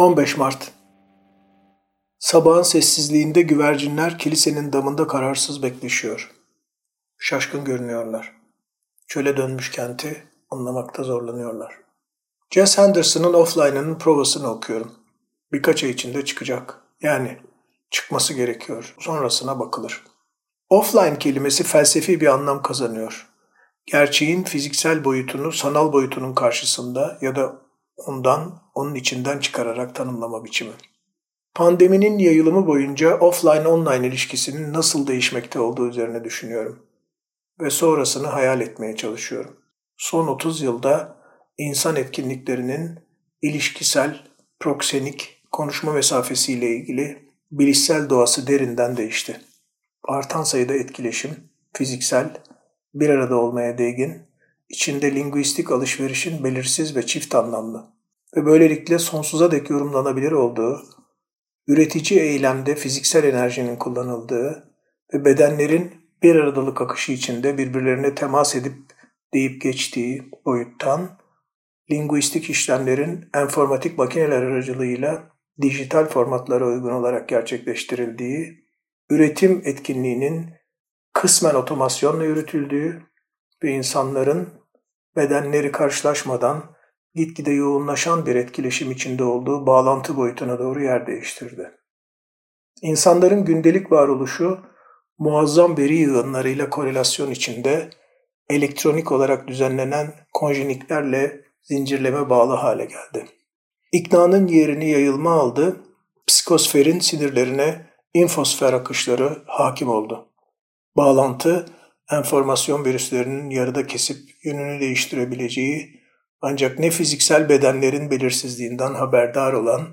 15 Mart Sabahın sessizliğinde güvercinler kilisenin damında kararsız bekleşiyor. Şaşkın görünüyorlar. Çöle dönmüş kenti anlamakta zorlanıyorlar. Jess Henderson'ın Offline'ının provasını okuyorum. Birkaç ay içinde çıkacak. Yani çıkması gerekiyor. Sonrasına bakılır. Offline kelimesi felsefi bir anlam kazanıyor. Gerçeğin fiziksel boyutunu sanal boyutunun karşısında ya da ondan, onun içinden çıkararak tanımlama biçimi. Pandeminin yayılımı boyunca offline-online ilişkisinin nasıl değişmekte olduğu üzerine düşünüyorum ve sonrasını hayal etmeye çalışıyorum. Son 30 yılda insan etkinliklerinin ilişkisel, proksenik, konuşma mesafesiyle ilgili bilişsel doğası derinden değişti. Artan sayıda etkileşim, fiziksel, bir arada olmaya değgin, içinde linguistik alışverişin belirsiz ve çift anlamlı ve böylelikle sonsuza dek yorumlanabilir olduğu, üretici eylemde fiziksel enerjinin kullanıldığı ve bedenlerin bir aradalık akışı içinde birbirlerine temas edip deyip geçtiği boyuttan, linguistik işlemlerin enformatik makineler aracılığıyla dijital formatlara uygun olarak gerçekleştirildiği, üretim etkinliğinin kısmen otomasyonla yürütüldüğü ve insanların bedenleri karşılaşmadan gitgide yoğunlaşan bir etkileşim içinde olduğu bağlantı boyutuna doğru yer değiştirdi. İnsanların gündelik varoluşu muazzam veri yığınlarıyla korelasyon içinde elektronik olarak düzenlenen konjeniklerle zincirleme bağlı hale geldi. İknanın yerini yayılma aldı, psikosferin sinirlerine infosfer akışları hakim oldu. Bağlantı, enformasyon virüslerinin yarıda kesip yönünü değiştirebileceği ancak ne fiziksel bedenlerin belirsizliğinden haberdar olan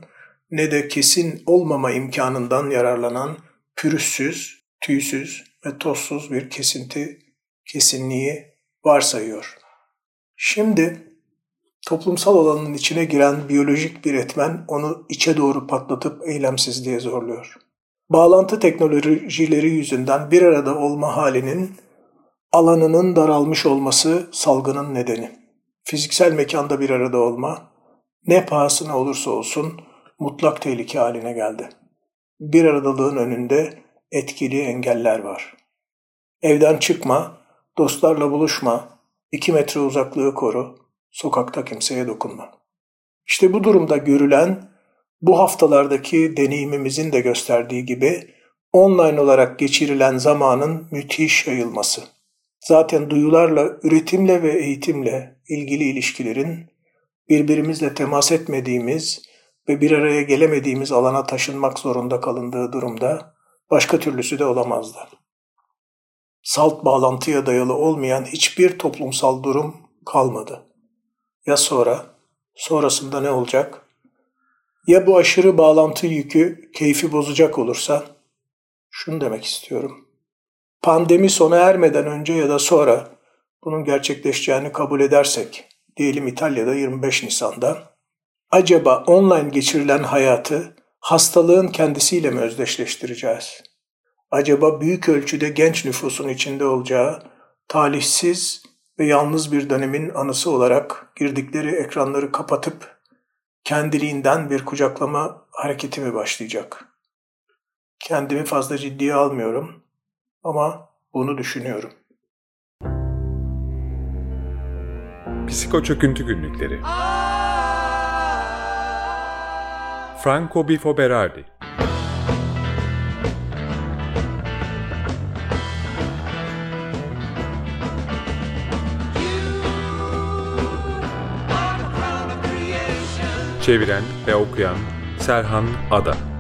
ne de kesin olmama imkanından yararlanan pürüzsüz, tüysüz ve tozsuz bir kesinti, kesinliği varsayıyor. Şimdi toplumsal olanın içine giren biyolojik bir etmen onu içe doğru patlatıp eylemsizliğe zorluyor. Bağlantı teknolojileri yüzünden bir arada olma halinin alanının daralmış olması salgının nedeni. Fiziksel mekanda bir arada olma ne pahasına olursa olsun mutlak tehlike haline geldi. Bir aradalığın önünde etkili engeller var. Evden çıkma, dostlarla buluşma, iki metre uzaklığı koru, sokakta kimseye dokunma. İşte bu durumda görülen, bu haftalardaki deneyimimizin de gösterdiği gibi online olarak geçirilen zamanın müthiş yayılması. Zaten duyularla, üretimle ve eğitimle ilgili ilişkilerin birbirimizle temas etmediğimiz ve bir araya gelemediğimiz alana taşınmak zorunda kalındığı durumda başka türlüsü de olamazdı. Salt bağlantıya dayalı olmayan hiçbir toplumsal durum kalmadı. Ya sonra? Sonrasında ne olacak? Ya bu aşırı bağlantı yükü keyfi bozacak olursa? Şunu demek istiyorum pandemi sona ermeden önce ya da sonra bunun gerçekleşeceğini kabul edersek, diyelim İtalya'da 25 Nisan'da, acaba online geçirilen hayatı hastalığın kendisiyle mi özdeşleştireceğiz? Acaba büyük ölçüde genç nüfusun içinde olacağı talihsiz ve yalnız bir dönemin anısı olarak girdikleri ekranları kapatıp kendiliğinden bir kucaklama hareketi mi başlayacak? Kendimi fazla ciddiye almıyorum ama bunu düşünüyorum. Psiko Çöküntü Günlükleri. Franco Bifo Berardi. Çeviren ve okuyan Serhan Ada